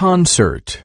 concert.